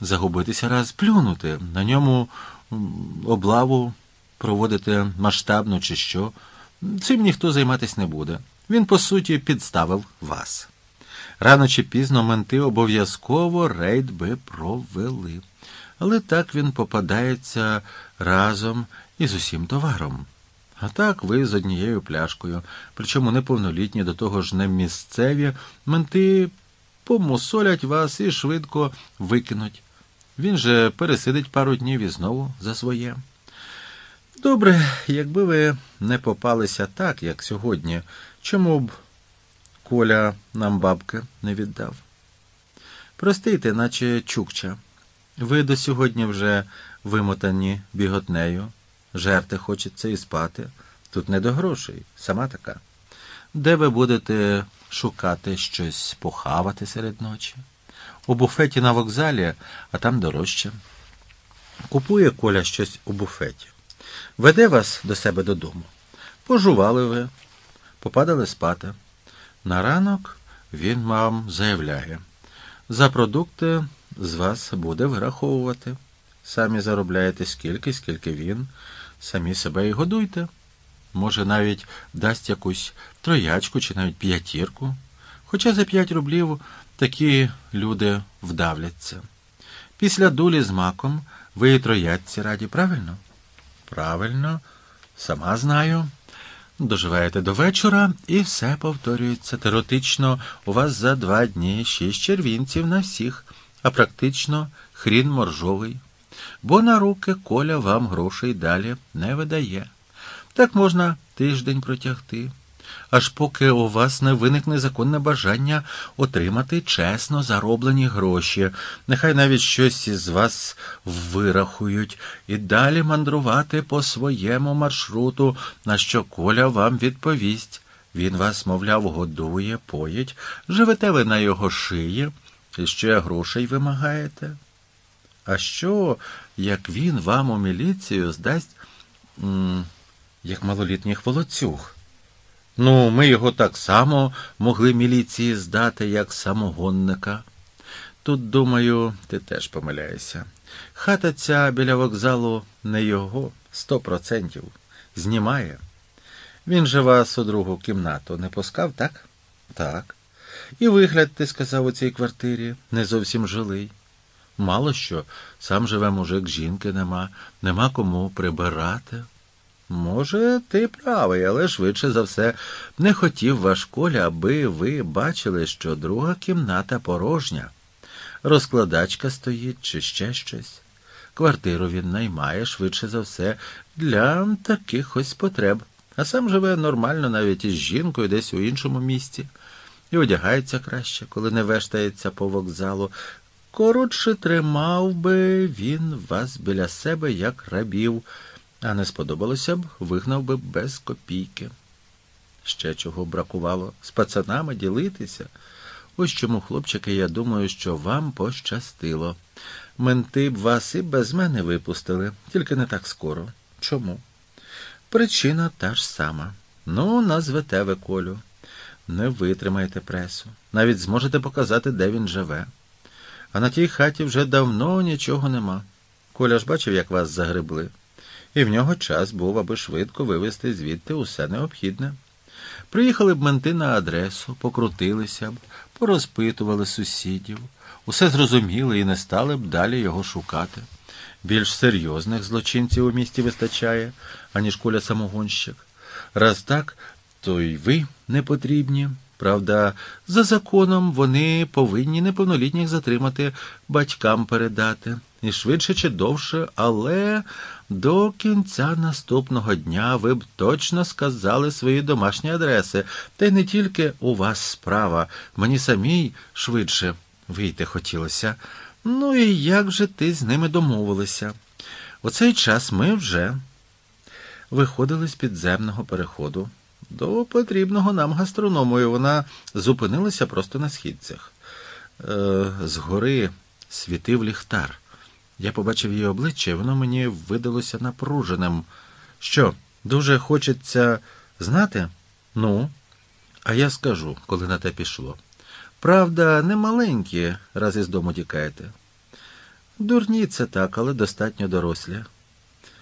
загубитися раз плюнути, на ньому облаву проводити масштабну чи що. Цим ніхто займатися не буде. Він, по суті, підставив вас. Рано чи пізно менти обов'язково рейд би провели. Але так він попадається разом із усім товаром. А так ви з однією пляшкою, причому неповнолітні, до того ж не місцеві, менти помусолять вас і швидко викинуть. Він же пересидить пару днів і знову за своє. Добре, якби ви не попалися так, як сьогодні, чому б Коля нам бабки не віддав? Простите, наче Чукча. Ви до сьогодні вже вимотані біготнею, жерти хочеться і спати. Тут не до грошей, сама така. Де ви будете шукати щось похавати серед ночі? У буфеті на вокзалі, а там дорожче. Купує Коля щось у буфеті. Веде вас до себе додому. Пожували ви, попадали спати. На ранок він вам заявляє, за продукти з вас буде вираховувати. Самі заробляєте скільки, скільки він, самі себе і годуйте. Може, навіть дасть якусь троячку чи навіть п'ятірку. Хоча за п'ять рублів такі люди вдавляться. Після дулі з маком ви і троятці раді, правильно? Правильно, сама знаю. Доживаєте до вечора і все повторюється. Теоретично у вас за два дні шість червінців на всіх, а практично хрін моржовий. Бо на руки коля вам грошей далі не видає. Так можна тиждень протягти, аж поки у вас не виникне законне бажання отримати чесно зароблені гроші, нехай навіть щось із вас вирахують, і далі мандрувати по своєму маршруту, на що коля вам відповість. Він вас, мовляв, годує, поїть, живете ви на його шиї, і ще грошей вимагаєте. А що, як він вам у міліцію здасть, як малолітніх волоцюг? Ну, ми його так само могли міліції здати, як самогонника. Тут, думаю, ти теж помиляєшся. Хата ця біля вокзалу не його, сто процентів. Знімає. Він же вас у другу кімнату не пускав, так? Так. І вигляд, ти сказав, у цій квартирі не зовсім жилий. Мало що, сам живе мужик, жінки нема, нема кому прибирати. Може, ти правий, але швидше за все не хотів ваш коля, аби ви бачили, що друга кімната порожня. Розкладачка стоїть чи ще щось. Квартиру він наймає швидше за все для таких ось потреб, а сам живе нормально навіть із жінкою десь у іншому місці, і одягається краще, коли не вештається по вокзалу. Коротше, тримав би він вас біля себе, як рабів, а не сподобалося б, вигнав би без копійки. Ще чого бракувало з пацанами ділитися. Ось чому, хлопчики, я думаю, що вам пощастило. Менти б вас і без мене випустили, тільки не так скоро. Чому? Причина та ж сама. Ну, назвете ви колю. Не витримаєте пресу. Навіть зможете показати, де він живе. А на тій хаті вже давно нічого нема. Коля ж бачив, як вас загребли, і в нього час був, аби швидко вивезти звідти усе необхідне. Приїхали б менти на адресу, покрутилися б, порозпитували сусідів, усе зрозуміли і не стали б далі його шукати. Більш серйозних злочинців у місті вистачає, аніж коля самогонщик. Раз так, то й ви не потрібні. Правда, за законом вони повинні неповнолітніх затримати, батькам передати. І швидше чи довше, але до кінця наступного дня ви б точно сказали свої домашні адреси. Та й не тільки у вас справа, мені самій швидше вийти хотілося. Ну і як же ти з ними домовилися? У цей час ми вже виходили з підземного переходу. До потрібного нам гастроному, і вона зупинилася просто на східцях. Е, Згори світив ліхтар. Я побачив її обличчя, і воно мені видалося напруженим. Що, дуже хочеться знати? Ну, а я скажу, коли на те пішло. Правда, не маленькі, раз із дому тікаєте. Дурні це так, але достатньо дорослі.